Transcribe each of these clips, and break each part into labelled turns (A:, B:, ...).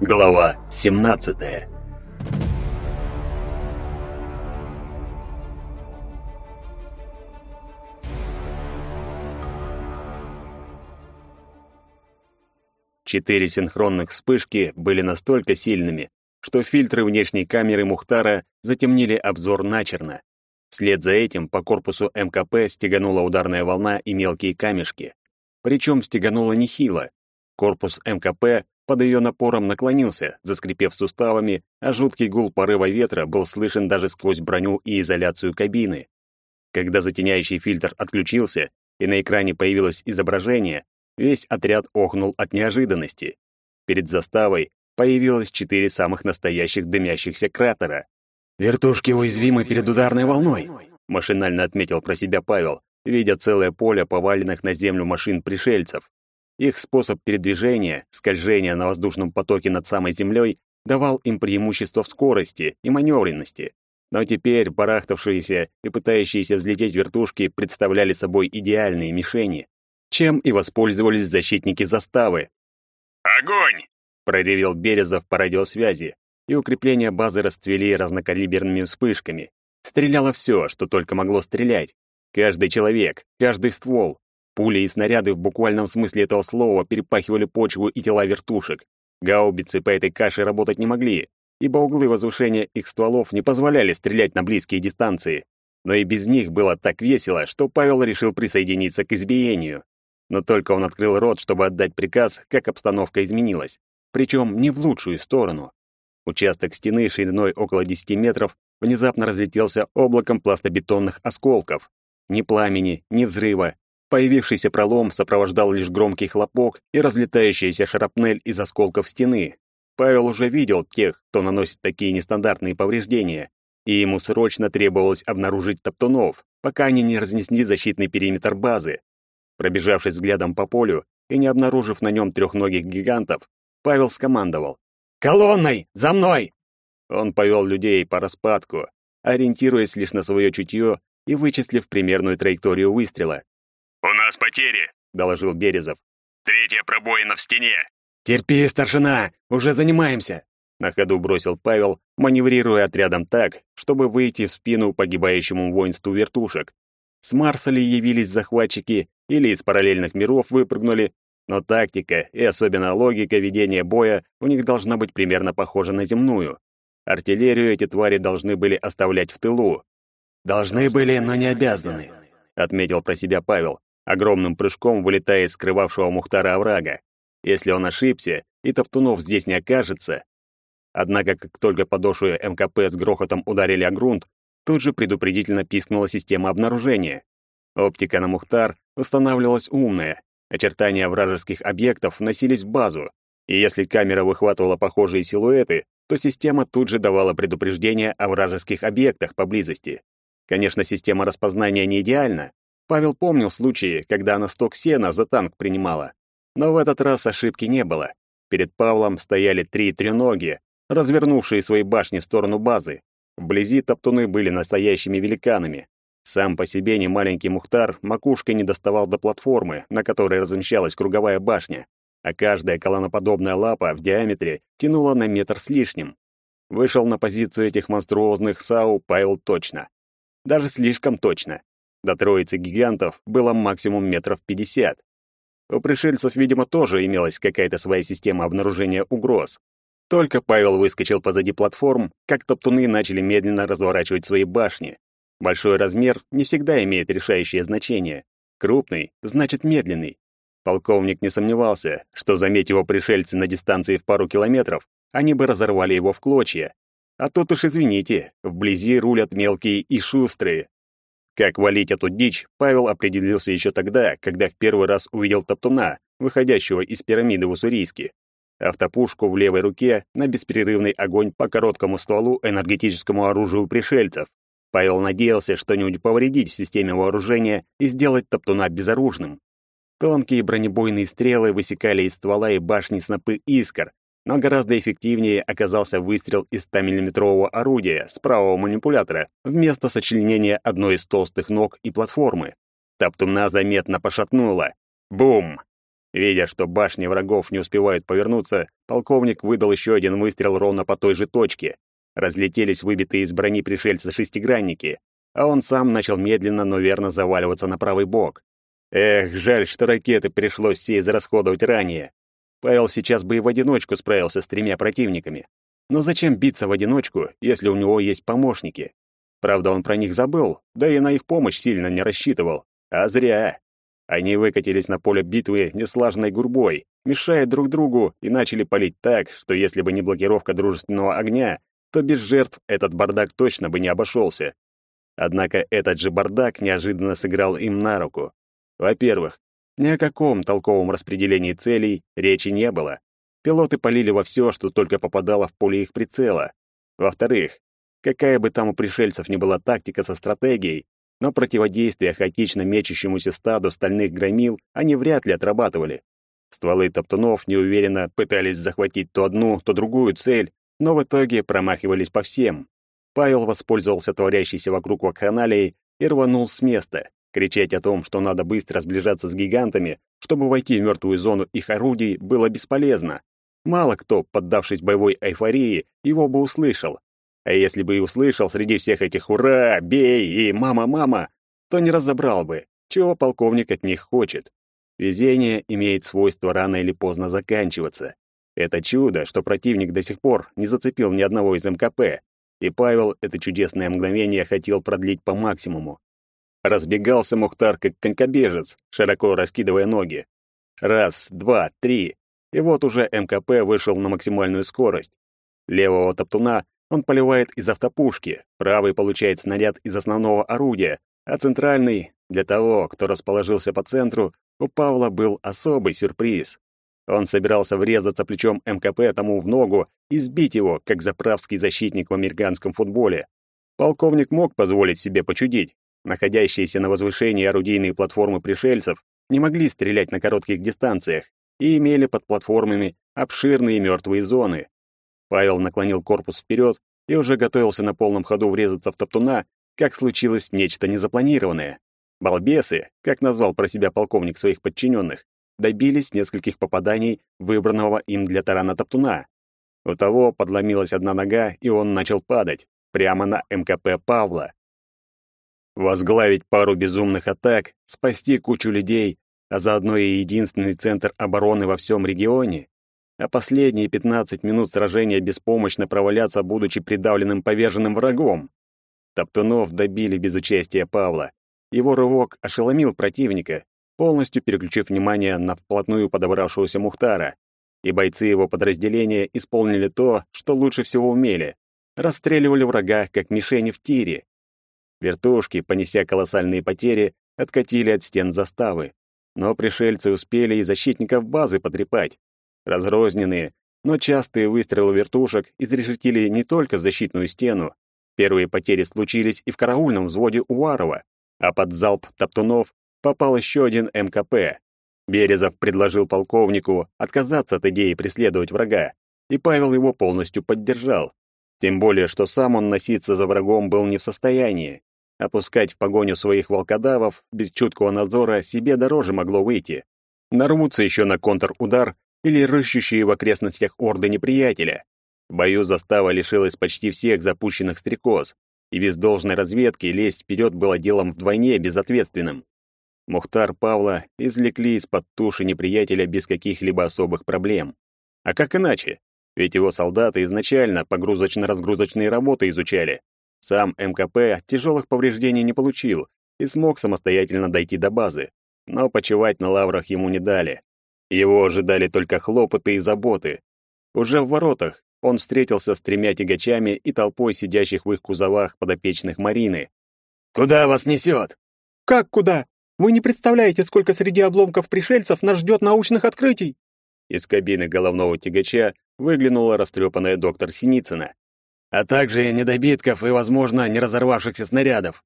A: Глава 17 Четыре синхронных вспышки были настолько сильными, что фильтры внешней камеры Мухтара затемнили обзор начерно. Вслед за этим по корпусу МКП стеганула ударная волна и мелкие камешки. Причем стеганула нехило. Корпус МКП под ее напором наклонился, заскрипев суставами, а жуткий гул порыва ветра был слышен даже сквозь броню и изоляцию кабины. Когда затеняющий фильтр отключился, и на экране появилось изображение, Весь отряд охнул от неожиданности. Перед заставой появилось четыре самых настоящих дымящихся кратера.
B: «Вертушки уязвимы перед ударной волной», —
A: машинально отметил про себя Павел, видя целое поле поваленных на землю машин пришельцев. Их способ передвижения, скольжения на воздушном потоке над самой землей, давал им преимущество в скорости и маневренности. Но теперь барахтавшиеся и пытающиеся взлететь вертушки представляли собой идеальные мишени чем и воспользовались защитники заставы.
C: «Огонь!»
A: — проревел Березов по радиосвязи, и укрепления базы расцвели разнокалиберными вспышками. Стреляло все, что только могло стрелять. Каждый человек, каждый ствол. Пули и снаряды в буквальном смысле этого слова перепахивали почву и тела вертушек. Гаубицы по этой каше работать не могли, ибо углы возвышения их стволов не позволяли стрелять на близкие дистанции. Но и без них было так весело, что Павел решил присоединиться к избиению. Но только он открыл рот, чтобы отдать приказ, как обстановка изменилась. Причем не в лучшую сторону. Участок стены шириной около 10 метров внезапно разлетелся облаком пластобетонных осколков. Ни пламени, ни взрыва. Появившийся пролом сопровождал лишь громкий хлопок и разлетающаяся шрапнель из осколков стены. Павел уже видел тех, кто наносит такие нестандартные повреждения, и ему срочно требовалось обнаружить топтунов, пока они не разнесли защитный периметр базы. Пробежавшись взглядом по полю и не обнаружив на нем трехногих гигантов, Павел скомандовал.
B: «Колонной! За мной!»
A: Он повел людей по распадку, ориентируясь лишь на свое чутье и вычислив примерную траекторию выстрела.
C: «У нас потери», — доложил Березов. «Третья пробоина в стене».
B: «Терпи, старшина, уже занимаемся», — на ходу бросил Павел, маневрируя отрядом так, чтобы выйти в спину погибающему воинству вертушек.
A: С Марса ли явились захватчики или из параллельных миров выпрыгнули, но тактика и особенно логика ведения боя у них должна быть примерно похожа на земную. Артиллерию эти твари должны были оставлять в тылу.
B: «Должны были, но не обязаны», —
A: отметил про себя Павел, огромным прыжком вылетая из скрывавшего Мухтара оврага. Если он ошибся, и Топтунов здесь не окажется. Однако, как только подошвы МКП с грохотом ударили о грунт, тут же предупредительно пискнула система обнаружения. Оптика на Мухтар устанавливалась умная, очертания вражеских объектов вносились в базу, и если камера выхватывала похожие силуэты, то система тут же давала предупреждение о вражеских объектах поблизости. Конечно, система распознания не идеальна. Павел помнил случаи, когда она сток сена за танк принимала. Но в этот раз ошибки не было. Перед Павлом стояли три треногие, развернувшие свои башни в сторону базы. Вблизи топтуны были настоящими великанами. Сам по себе немаленький Мухтар макушкой не доставал до платформы, на которой размещалась круговая башня, а каждая колонноподобная лапа в диаметре тянула на метр с лишним. Вышел на позицию этих монструозных САУ Павел точно. Даже слишком точно. До троицы гигантов было максимум метров пятьдесят. У пришельцев, видимо, тоже имелась какая-то своя система обнаружения угроз. Только Павел выскочил позади платформ, как топтуны начали медленно разворачивать свои башни. Большой размер не всегда имеет решающее значение. Крупный значит медленный. Полковник не сомневался, что, заметь его пришельцы на дистанции в пару километров, они бы разорвали его в клочья. А тут уж извините, вблизи рулят мелкие и шустрые. Как валить эту дичь, Павел определился еще тогда, когда в первый раз увидел топтуна, выходящего из пирамиды в Уссурийске. Автопушку в левой руке на беспрерывный огонь по короткому стволу энергетическому оружию пришельцев. Павел надеялся что-нибудь повредить в системе вооружения и сделать топтуна безоружным. Тонкие бронебойные стрелы высекали из ствола и башни снопы искр, но гораздо эффективнее оказался выстрел из 100-мм орудия с правого манипулятора вместо сочленения одной из толстых ног и платформы. Топтуна заметно пошатнула. Бум! Видя, что башни врагов не успевают повернуться, полковник выдал еще один выстрел ровно по той же точке. Разлетелись выбитые из брони пришельца шестигранники, а он сам начал медленно, но верно заваливаться на правый бок. Эх, жаль, что ракеты пришлось все израсходовать ранее. Павел сейчас бы и в одиночку справился с тремя противниками. Но зачем биться в одиночку, если у него есть помощники? Правда, он про них забыл, да и на их помощь сильно не рассчитывал. А зря. Они выкатились на поле битвы неслаженной гурбой, мешая друг другу и начали палить так, что если бы не блокировка дружественного огня, то без жертв этот бардак точно бы не обошелся. Однако этот же бардак неожиданно сыграл им на руку. Во-первых, ни о каком толковом распределении целей речи не было. Пилоты полили во все, что только попадало в поле их прицела. Во-вторых, какая бы там у пришельцев ни была тактика со стратегией, но противодействие хаотично мечущемуся стаду стальных громил они вряд ли отрабатывали. Стволы топтунов неуверенно пытались захватить то одну, то другую цель, но в итоге промахивались по всем. Павел воспользовался творящейся вокруг вакханалией и рванул с места. Кричать о том, что надо быстро сближаться с гигантами, чтобы войти в мертвую зону их орудий, было бесполезно. Мало кто, поддавшись боевой эйфории, его бы услышал. А если бы и услышал среди всех этих «Ура!», «Бей!» и «Мама-мама!», то не разобрал бы, чего полковник от них хочет. Везение имеет свойство рано или поздно заканчиваться. Это чудо, что противник до сих пор не зацепил ни одного из МКП, и Павел это чудесное мгновение хотел продлить по максимуму. Разбегался Мухтар как конькобежец, широко раскидывая ноги. Раз, два, три. И вот уже МКП вышел на максимальную скорость. Левого топтуна он поливает из автопушки, правый получает снаряд из основного орудия, а центральный, для того, кто расположился по центру, у Павла был особый сюрприз. Он собирался врезаться плечом МКП тому в ногу и сбить его, как заправский защитник в американском футболе. Полковник мог позволить себе почудить. Находящиеся на возвышении орудийные платформы пришельцев не могли стрелять на коротких дистанциях и имели под платформами обширные мертвые зоны. Павел наклонил корпус вперед и уже готовился на полном ходу врезаться в топтуна, как случилось нечто незапланированное. Балбесы, как назвал про себя полковник своих подчиненных, добились нескольких попаданий выбранного им для тарана топтуна. У того подломилась одна нога, и он начал падать, прямо на МКП Павла. Возглавить пару безумных атак, спасти кучу людей, а заодно и единственный центр обороны во всем регионе, а последние 15 минут сражения беспомощно проваляться, будучи придавленным поверженным врагом. Топтунов добили без участия Павла. Его рывок ошеломил противника, полностью переключив внимание на вплотную подобравшегося Мухтара. И бойцы его подразделения исполнили то, что лучше всего умели. Расстреливали врага, как мишени в тире. Вертушки, понеся колоссальные потери, откатили от стен заставы. Но пришельцы успели и защитников базы потрепать. Разрозненные, но частые выстрелы вертушек изрешетили не только защитную стену. Первые потери случились и в караульном взводе Уварова, а под залп топтунов попал еще один МКП. Березов предложил полковнику отказаться от идеи преследовать врага, и Павел его полностью поддержал. Тем более, что сам он носиться за врагом был не в состоянии. Опускать в погоню своих волкодавов без чуткого надзора себе дороже могло выйти. Нарвутся еще на контрудар или рыщущие в окрестностях орды неприятеля. В бою застава лишилась почти всех запущенных стрекоз, и без должной разведки лезть вперед было делом вдвойне безответственным. Мухтар Павла извлекли из-под туши неприятеля без каких-либо особых проблем. А как иначе? Ведь его солдаты изначально погрузочно-разгрузочные работы изучали. Сам МКП тяжелых повреждений не получил и смог самостоятельно дойти до базы, но почивать на лаврах ему не дали. Его ожидали только хлопоты и заботы. Уже в воротах он встретился с тремя тягачами и толпой сидящих в их кузовах подопечных Марины.
B: «Куда вас несет?»
D: «Как куда? Вы не представляете, сколько среди обломков пришельцев нас ждет научных открытий!»
A: Из кабины головного тягача выглянула растрепанная доктор Синицына.
B: «А также недобитков и, возможно, не разорвавшихся снарядов».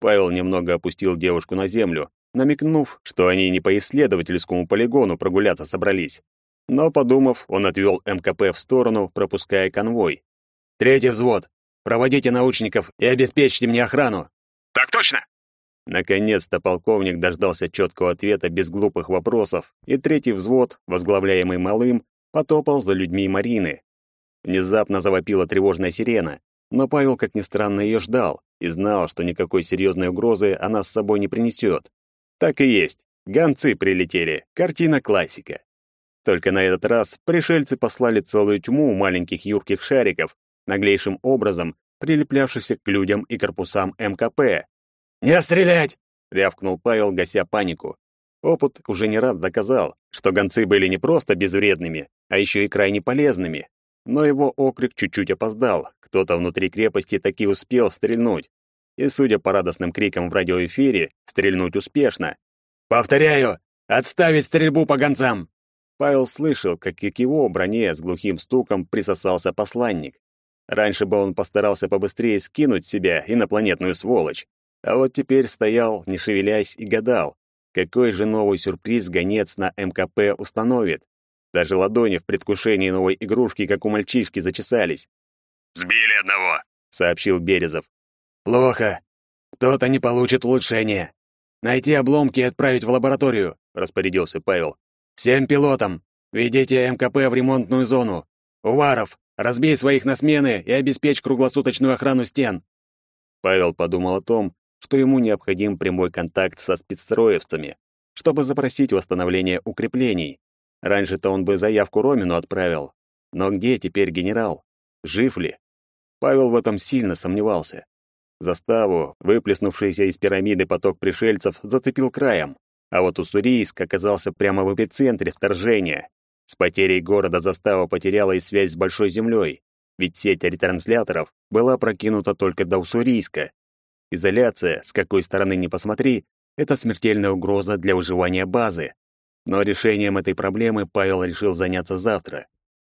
A: Павел немного опустил девушку на землю, намекнув, что они не по исследовательскому полигону прогуляться собрались. Но, подумав, он отвел МКП в сторону, пропуская конвой.
B: «Третий взвод. Проводите научников и обеспечьте мне охрану».
C: «Так точно!»
A: Наконец-то полковник дождался четкого ответа без глупых вопросов, и третий взвод, возглавляемый Малым, потопал за людьми Марины. Внезапно завопила тревожная сирена, но Павел, как ни странно, ее ждал и знал, что никакой серьезной угрозы она с собой не принесет. Так и есть. Гонцы прилетели. Картина классика. Только на этот раз пришельцы послали целую тьму маленьких юрких шариков, наглейшим образом прилеплявшихся к людям и корпусам МКП.
B: «Не стрелять!»
A: — рявкнул Павел, гася панику. Опыт уже не раз доказал, что гонцы были не просто безвредными, а еще и крайне полезными. Но его окрик чуть-чуть опоздал, кто-то внутри крепости таки успел стрельнуть. И, судя по радостным крикам в радиоэфире, стрельнуть успешно.
B: «Повторяю, отставить стрельбу по гонцам!»
A: Павел слышал, как к его броне с глухим стуком присосался посланник. Раньше бы он постарался побыстрее скинуть себя инопланетную сволочь. А вот теперь стоял, не шевелясь, и гадал, какой же новый сюрприз гонец на МКП установит. Даже ладони в предвкушении новой игрушки, как у мальчишки, зачесались.
C: «Сбили одного», —
A: сообщил Березов.
B: «Плохо. Кто-то не получит улучшения. Найти обломки и отправить в лабораторию», — распорядился Павел. «Всем пилотам, ведите МКП в ремонтную зону. Уваров, разбей своих на смены и обеспечь круглосуточную охрану стен».
A: Павел подумал о том, что ему необходим прямой контакт со спецстроевцами, чтобы запросить восстановление укреплений. Раньше-то он бы заявку Ромину отправил. Но где теперь генерал? Жив ли? Павел в этом сильно сомневался. Заставу, выплеснувшийся из пирамиды поток пришельцев, зацепил краем, а вот Уссурийск оказался прямо в эпицентре вторжения. С потерей города застава потеряла и связь с Большой Землей, ведь сеть ретрансляторов была прокинута только до Уссурийска. Изоляция, с какой стороны ни посмотри, это смертельная угроза для выживания базы. Но решением этой проблемы Павел решил заняться завтра.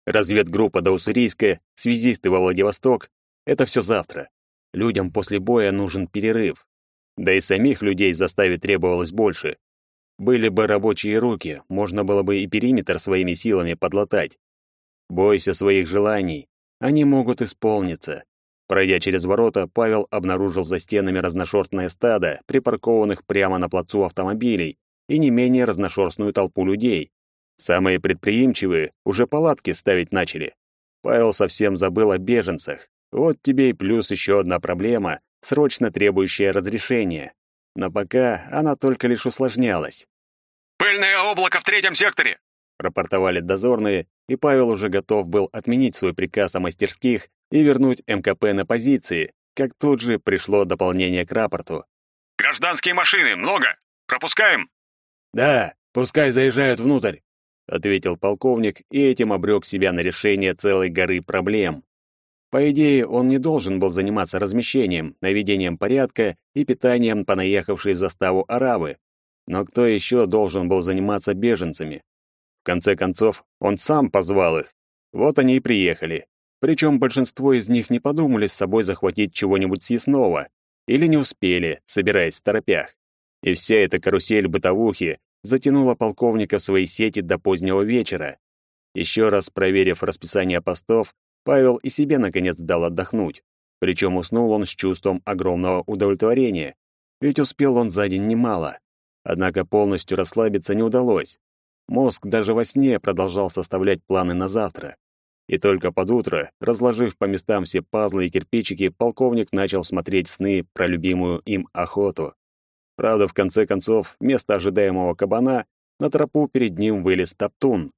A: Разведгруппа до связисты во Владивосток — это все завтра. Людям после боя нужен перерыв. Да и самих людей заставить требовалось больше. Были бы рабочие руки, можно было бы и периметр своими силами подлатать. Бойся своих желаний, они могут исполниться. Пройдя через ворота, Павел обнаружил за стенами разношерстное стадо, припаркованных прямо на плацу автомобилей, и не менее разношерстную толпу людей. Самые предприимчивые уже палатки ставить начали. Павел совсем забыл о беженцах. Вот тебе и плюс еще одна проблема, срочно требующая разрешения. Но пока она только лишь усложнялась.
C: «Пыльное облако в третьем секторе!»
A: рапортовали дозорные, и Павел уже готов был отменить свой приказ о мастерских и вернуть МКП на позиции, как тут же пришло дополнение к рапорту.
C: «Гражданские машины, много! Пропускаем!»
B: «Да, пускай заезжают внутрь», —
A: ответил полковник и этим обрек себя на решение целой горы проблем. По идее, он не должен был заниматься размещением, наведением порядка и питанием понаехавшей в заставу арабы. Но кто еще должен был заниматься беженцами? В конце концов, он сам позвал их. Вот они и приехали. Причем большинство из них не подумали с собой захватить чего-нибудь съестного или не успели, собираясь в торопях. И вся эта карусель бытовухи затянула полковника в свои сети до позднего вечера. Еще раз проверив расписание постов, Павел и себе наконец дал отдохнуть. Причем уснул он с чувством огромного удовлетворения, ведь успел он за день немало. Однако полностью расслабиться не удалось. Мозг даже во сне продолжал составлять планы на завтра. И только под утро, разложив по местам все пазлы и кирпичики, полковник начал смотреть сны про любимую им охоту. Правда, в конце концов, вместо ожидаемого кабана на тропу перед ним вылез топтун.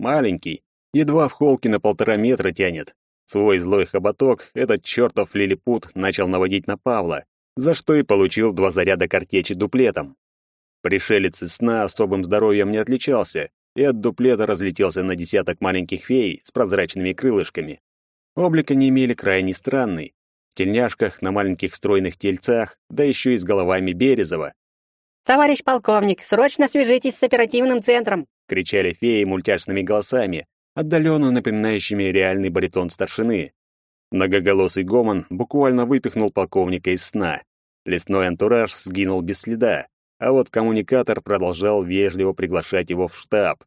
A: Маленький, едва в холке на полтора метра тянет. Свой злой хоботок этот чертов лилипут начал наводить на Павла, за что и получил два заряда картечи дуплетом. Пришелец из сна особым здоровьем не отличался, и от дуплета разлетелся на десяток маленьких фей с прозрачными крылышками. Облик они имели крайне странный. Тельняшках, на маленьких стройных тельцах, да еще и с головами Березова.
E: «Товарищ полковник, срочно свяжитесь с оперативным центром!»
A: — кричали феи мультяшными голосами, отдаленно напоминающими реальный баритон старшины. Многоголосый гомон буквально выпихнул полковника из сна. Лесной антураж сгинул без следа, а вот коммуникатор продолжал вежливо приглашать его в штаб.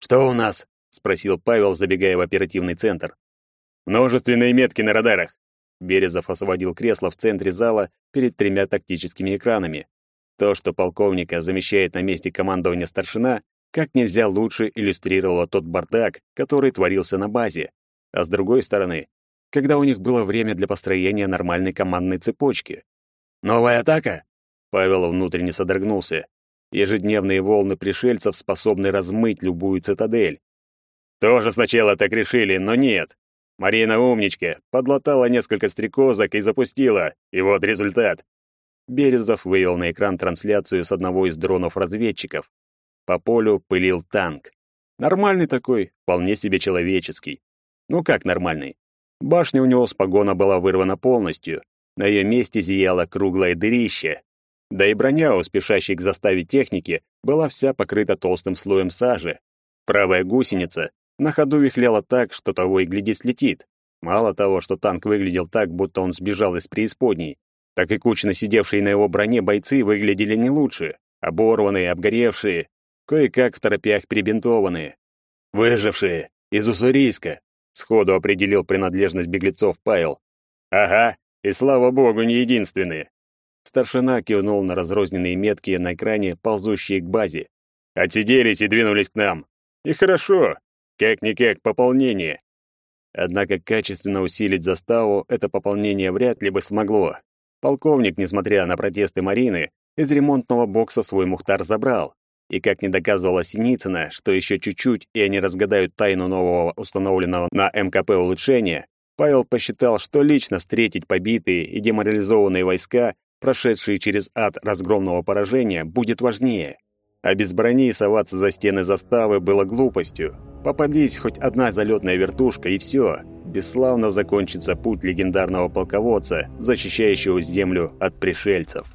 B: «Что у нас?»
A: — спросил Павел, забегая в оперативный центр. «Множественные метки на радарах». Березов освободил кресло в центре зала перед тремя тактическими экранами. То, что полковника замещает на месте командования старшина, как нельзя лучше иллюстрировало тот бардак, который творился на базе. А с другой стороны, когда у них было время для построения нормальной командной цепочки.
B: «Новая атака?»
A: Павел внутренне содрогнулся. Ежедневные волны пришельцев способны размыть любую цитадель. Тоже сначала так решили, но нет. Марина умничка, подлатала несколько стрекозок и запустила. И вот результат. Березов вывел на экран трансляцию с одного из дронов-разведчиков. По полю пылил танк. Нормальный такой, вполне себе человеческий. Ну как нормальный? Башня у него с погона была вырвана полностью. На ее месте зияло круглое дырище. Да и броня у спешащей к заставе техники была вся покрыта толстым слоем сажи. Правая гусеница на ходу вихляла так, что того и гляди слетит. Мало того, что танк выглядел так, будто он сбежал из преисподней, так и кучно сидевшие на его броне бойцы выглядели не лучше. Оборванные, обгоревшие, кое-как в торопях перебинтованные.
B: «Выжившие! Из Уссурийска!» — сходу определил принадлежность беглецов Павел.
A: «Ага, и слава богу, не единственные!» Старшина кивнул на разрозненные метки на экране, ползущие к базе. «Отсиделись и двинулись к нам. И хорошо, как-никак пополнение. Однако качественно усилить заставу это пополнение вряд ли бы смогло. Полковник, несмотря на протесты Марины, из ремонтного бокса свой Мухтар забрал. И как не доказывала Синицына, что еще чуть-чуть, и они разгадают тайну нового установленного на МКП улучшения, Павел посчитал, что лично встретить побитые и деморализованные войска, прошедшие через ад разгромного поражения, будет важнее. А без брони соваться за стены заставы было глупостью. Попадись хоть одна залетная вертушка, и все бесславно закончится путь легендарного полководца, защищающего землю от пришельцев.